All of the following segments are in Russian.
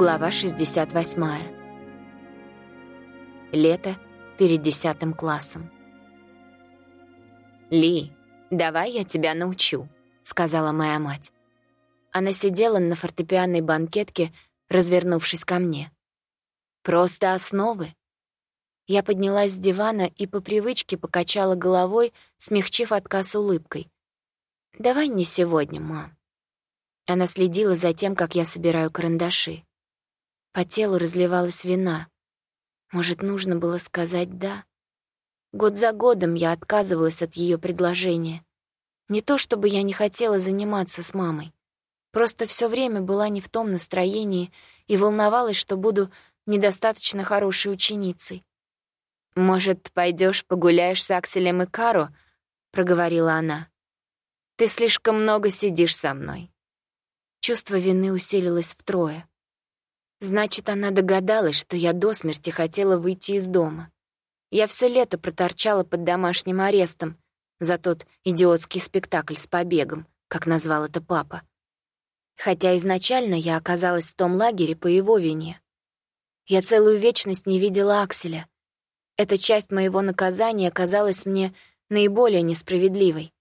Глава 68. Лето перед десятым классом. «Ли, давай я тебя научу», — сказала моя мать. Она сидела на фортепианной банкетке, развернувшись ко мне. «Просто основы». Я поднялась с дивана и по привычке покачала головой, смягчив отказ улыбкой. «Давай не сегодня, мам». Она следила за тем, как я собираю карандаши. По телу разливалась вина. Может, нужно было сказать «да»? Год за годом я отказывалась от ее предложения. Не то чтобы я не хотела заниматься с мамой. Просто все время была не в том настроении и волновалась, что буду недостаточно хорошей ученицей. «Может, пойдешь погуляешь с Акселем и Каро?» — проговорила она. «Ты слишком много сидишь со мной». Чувство вины усилилось втрое. Значит, она догадалась, что я до смерти хотела выйти из дома. Я все лето проторчала под домашним арестом за тот идиотский спектакль с побегом, как назвал это папа. Хотя изначально я оказалась в том лагере по его вине. Я целую вечность не видела Акселя. Эта часть моего наказания казалась мне наиболее несправедливой.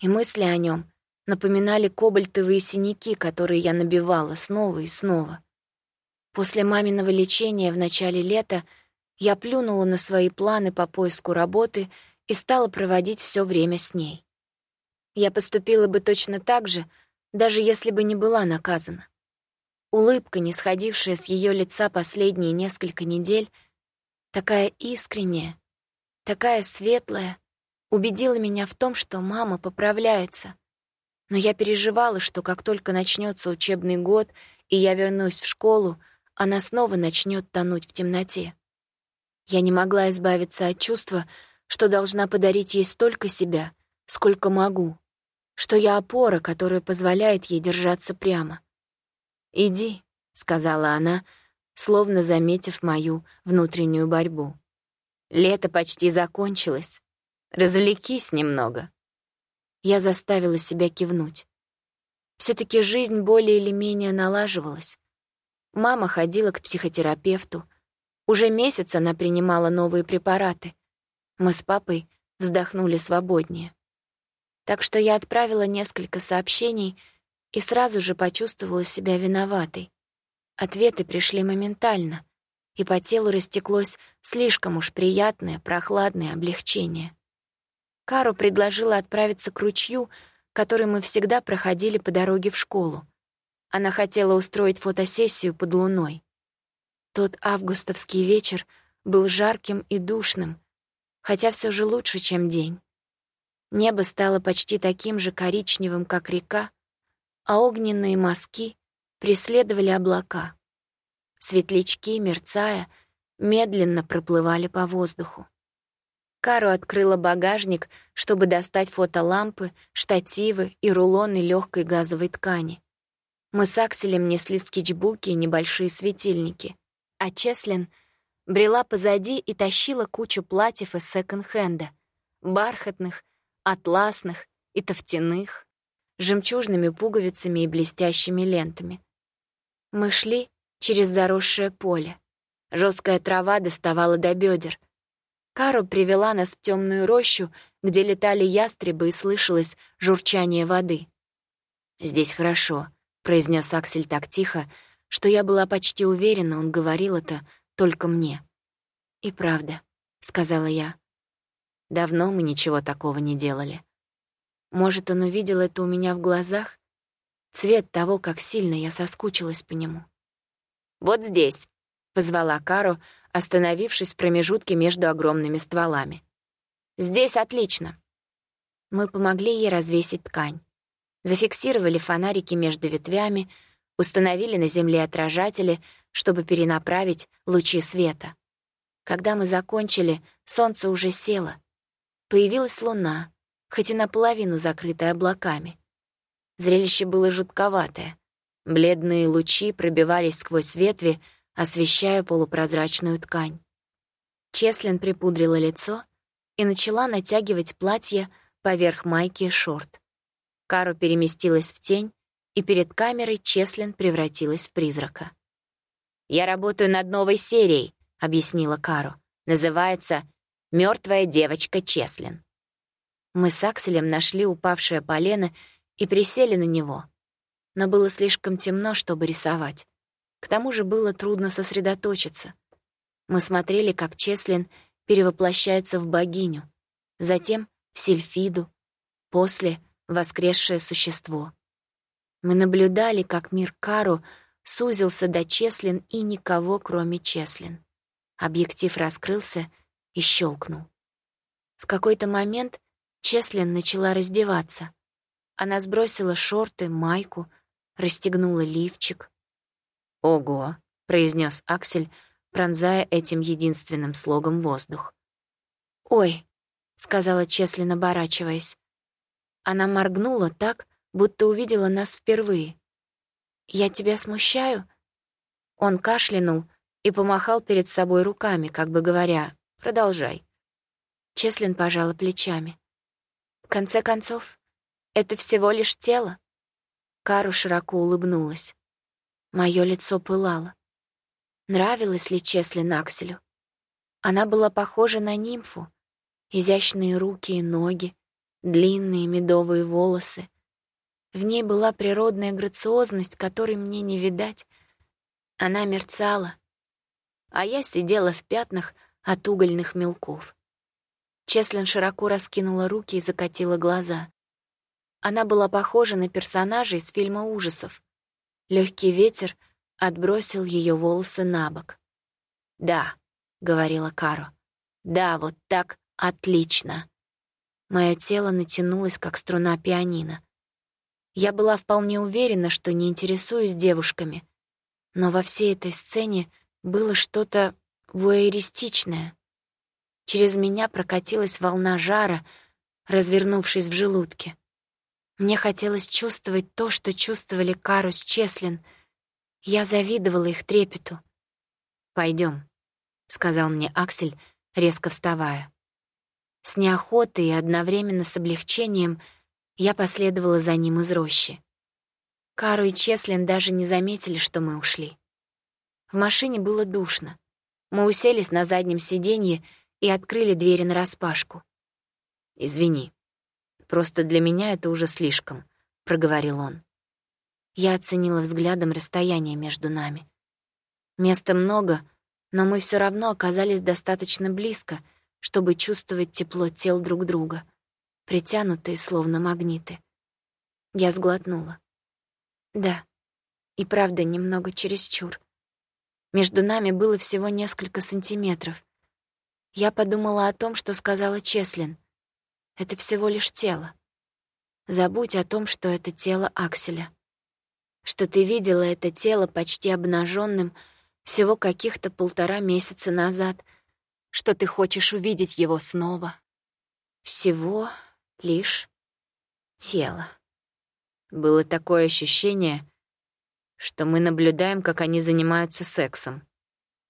И мысли о нем напоминали кобальтовые синяки, которые я набивала снова и снова. После маминого лечения в начале лета я плюнула на свои планы по поиску работы и стала проводить все время с ней. Я поступила бы точно так же, даже если бы не была наказана. Улыбка, не сходившая с ее лица последние несколько недель, такая искренняя, такая светлая, убедила меня в том, что мама поправляется. Но я переживала, что как только начнется учебный год, и я вернусь в школу, она снова начнет тонуть в темноте. Я не могла избавиться от чувства, что должна подарить ей столько себя, сколько могу, что я опора, которая позволяет ей держаться прямо. «Иди», — сказала она, словно заметив мою внутреннюю борьбу. «Лето почти закончилось. Развлекись немного». Я заставила себя кивнуть. все таки жизнь более или менее налаживалась. Мама ходила к психотерапевту. Уже месяц она принимала новые препараты. Мы с папой вздохнули свободнее. Так что я отправила несколько сообщений и сразу же почувствовала себя виноватой. Ответы пришли моментально, и по телу растеклось слишком уж приятное, прохладное облегчение. Кару предложила отправиться к ручью, который мы всегда проходили по дороге в школу. Она хотела устроить фотосессию под луной. Тот августовский вечер был жарким и душным, хотя все же лучше, чем день. Небо стало почти таким же коричневым, как река, а огненные мазки преследовали облака. Светлячки, мерцая, медленно проплывали по воздуху. Кару открыла багажник, чтобы достать фотолампы, штативы и рулоны легкой газовой ткани. Мы с Акселем несли скетчбуки и небольшие светильники, а Чеслин брела позади и тащила кучу платьев из секонд-хенда, бархатных, атласных и тофтяных, жемчужными пуговицами и блестящими лентами. Мы шли через заросшее поле. Жесткая трава доставала до бедер. Кару привела нас в темную рощу, где летали ястребы и слышалось журчание воды. «Здесь хорошо», произнес Аксель так тихо, что я была почти уверена, он говорил это только мне. «И правда», — сказала я. «Давно мы ничего такого не делали. Может, он увидел это у меня в глазах? Цвет того, как сильно я соскучилась по нему». «Вот здесь», — позвала Кару, остановившись в промежутке между огромными стволами. «Здесь отлично». Мы помогли ей развесить ткань зафиксировали фонарики между ветвями, установили на земле отражатели, чтобы перенаправить лучи света. Когда мы закончили, солнце уже село. Появилась луна, хоть и наполовину закрытая облаками. Зрелище было жутковатое. Бледные лучи пробивались сквозь ветви, освещая полупрозрачную ткань. Чеслин припудрила лицо и начала натягивать платье поверх майки и шорт. Кару переместилась в тень, и перед камерой Чеслин превратилась в призрака. «Я работаю над новой серией», — объяснила Кару. «Называется «Мёртвая девочка Чеслин». Мы с Акселем нашли упавшее полено и присели на него. Но было слишком темно, чтобы рисовать. К тому же было трудно сосредоточиться. Мы смотрели, как Чеслин перевоплощается в богиню, затем в сельфиду, после — воскресшее существо. Мы наблюдали, как мир Кару сузился до Чеслин и никого, кроме Чеслин. Объектив раскрылся и щелкнул. В какой-то момент Чеслин начала раздеваться. Она сбросила шорты, майку, расстегнула лифчик. «Ого!» — произнес Аксель, пронзая этим единственным слогом воздух. «Ой!» — сказала Чеслин, оборачиваясь. Она моргнула так, будто увидела нас впервые. «Я тебя смущаю?» Он кашлянул и помахал перед собой руками, как бы говоря, «Продолжай». Чеслин пожала плечами. В конце концов, это всего лишь тело. Кару широко улыбнулась. Моё лицо пылало. Нравилось ли Чеслин Акселю? Она была похожа на нимфу. Изящные руки и ноги, длинные медовые волосы. В ней была природная грациозность, которой мне не видать. Она мерцала, а я сидела в пятнах от угольных мелков. Чеслин широко раскинула руки и закатила глаза. Она была похожа на персонажа из фильма ужасов. Легкий ветер отбросил ее волосы на бок. «Да», — говорила Каро, — «да, вот так отлично». Мое тело натянулось, как струна пианино. Я была вполне уверена, что не интересуюсь девушками, но во всей этой сцене было что-то вуэристичное. Через меня прокатилась волна жара, развернувшись в желудке. Мне хотелось чувствовать то, что чувствовали Карус Чеслин. Я завидовала их трепету. Пойдем, сказал мне Аксель, резко вставая. С неохотой и одновременно с облегчением я последовала за ним из рощи. Кару и Чеслин даже не заметили, что мы ушли. В машине было душно. Мы уселись на заднем сиденье и открыли двери нараспашку. «Извини, просто для меня это уже слишком», — проговорил он. Я оценила взглядом расстояние между нами. Места много, но мы все равно оказались достаточно близко, чтобы чувствовать тепло тел друг друга, притянутые словно магниты. Я сглотнула. Да, и правда немного чересчур. Между нами было всего несколько сантиметров, я подумала о том, что сказала Чеслин. Это всего лишь тело. Забудь о том, что это тело Акселя. Что ты видела это тело почти обнаженным всего каких-то полтора месяца назад, что ты хочешь увидеть его снова. Всего лишь тело. Было такое ощущение, что мы наблюдаем, как они занимаются сексом,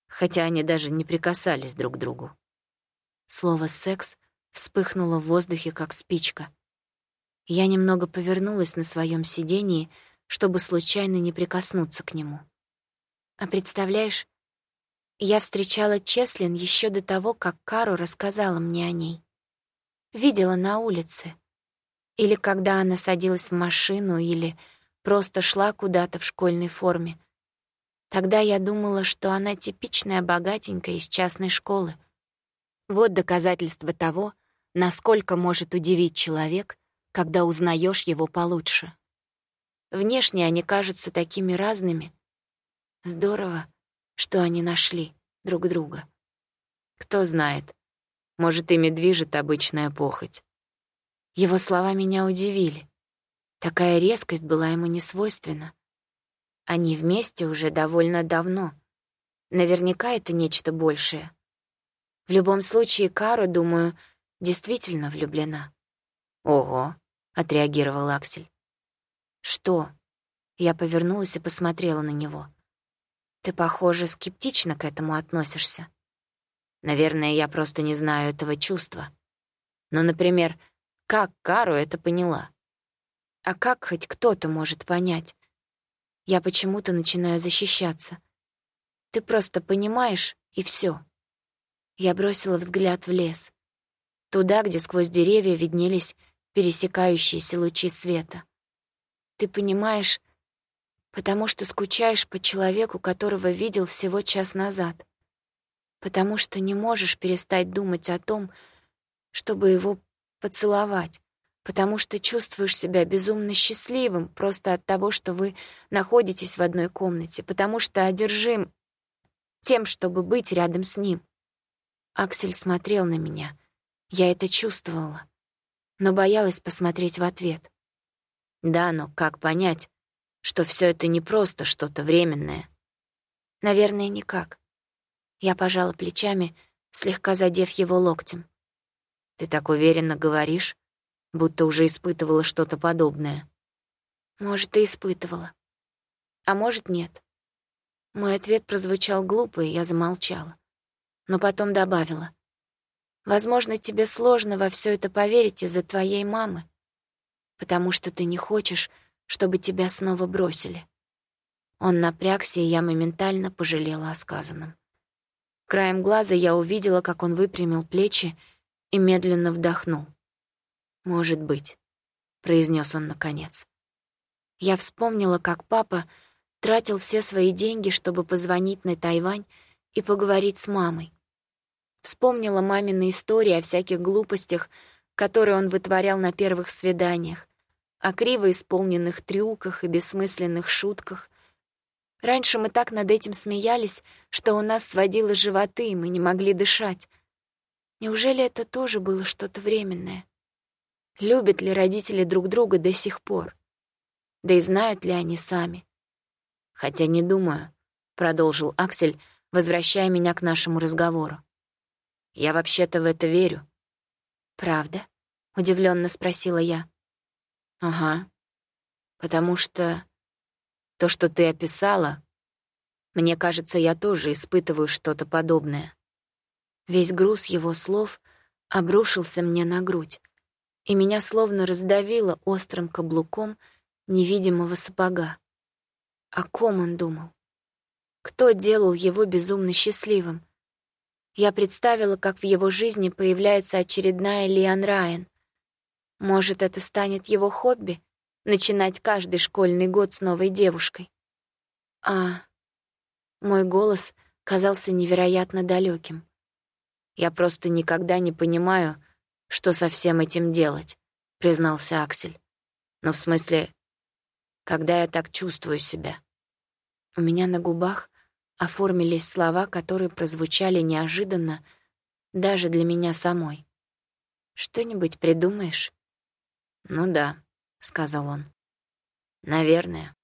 хотя они даже не прикасались друг к другу. Слово «секс» вспыхнуло в воздухе, как спичка. Я немного повернулась на своем сидении, чтобы случайно не прикоснуться к нему. А представляешь, я встречала Чеслин еще до того, как Кару рассказала мне о ней. Видела на улице. Или когда она садилась в машину, или просто шла куда-то в школьной форме. Тогда я думала, что она типичная богатенькая из частной школы, вот доказательство того, насколько может удивить человек, когда узнаешь его получше. Внешне они кажутся такими разными. Здорово, что они нашли друг друга. Кто знает, может, ими движет обычная похоть. Его слова меня удивили. Такая резкость была ему не свойственна. Они вместе уже довольно давно. Наверняка это нечто большее. В любом случае, Кара, думаю, действительно влюблена. «Ого», — отреагировал Аксель. «Что?» Я повернулась и посмотрела на него. «Ты, похоже, скептично к этому относишься. Наверное, я просто не знаю этого чувства. Но, например, как Кару это поняла? А как хоть кто-то может понять? Я почему-то начинаю защищаться. Ты просто понимаешь, и все. Я бросила взгляд в лес. Туда, где сквозь деревья виднелись пересекающиеся лучи света. Ты понимаешь, потому что скучаешь по человеку, которого видел всего час назад. Потому что не можешь перестать думать о том, чтобы его поцеловать. Потому что чувствуешь себя безумно счастливым просто от того, что вы находитесь в одной комнате. Потому что одержим тем, чтобы быть рядом с ним. Аксель смотрел на меня. Я это чувствовала, но боялась посмотреть в ответ. Да, но как понять, что все это не просто что-то временное? Наверное, никак. Я пожала плечами, слегка задев его локтем. Ты так уверенно говоришь, будто уже испытывала что-то подобное. Может, и испытывала. А может, нет. Мой ответ прозвучал глупо, и я замолчала но потом добавила. «Возможно, тебе сложно во все это поверить из-за твоей мамы, потому что ты не хочешь, чтобы тебя снова бросили». Он напрягся, и я моментально пожалела о сказанном. Краем глаза я увидела, как он выпрямил плечи и медленно вдохнул. «Может быть», — произнес он наконец. Я вспомнила, как папа тратил все свои деньги, чтобы позвонить на Тайвань и поговорить с мамой. Вспомнила мамины истории о всяких глупостях, которые он вытворял на первых свиданиях, о криво исполненных трюках и бессмысленных шутках. Раньше мы так над этим смеялись, что у нас сводило животы, и мы не могли дышать. Неужели это тоже было что-то временное? Любят ли родители друг друга до сих пор? Да и знают ли они сами? Хотя не думаю, — продолжил Аксель, возвращая меня к нашему разговору. Я вообще-то в это верю. Правда? Удивленно спросила я. Ага. Потому что то, что ты описала, мне кажется, я тоже испытываю что-то подобное. Весь груз его слов обрушился мне на грудь, и меня словно раздавило острым каблуком невидимого сапога. О ком он думал? Кто делал его безумно счастливым? Я представила, как в его жизни появляется очередная Лиан Райан. Может, это станет его хобби — начинать каждый школьный год с новой девушкой. А мой голос казался невероятно далеким. «Я просто никогда не понимаю, что со всем этим делать», — признался Аксель. «Ну, в смысле, когда я так чувствую себя?» У меня на губах оформились слова, которые прозвучали неожиданно даже для меня самой. «Что-нибудь придумаешь?» «Ну да», — сказал он. «Наверное».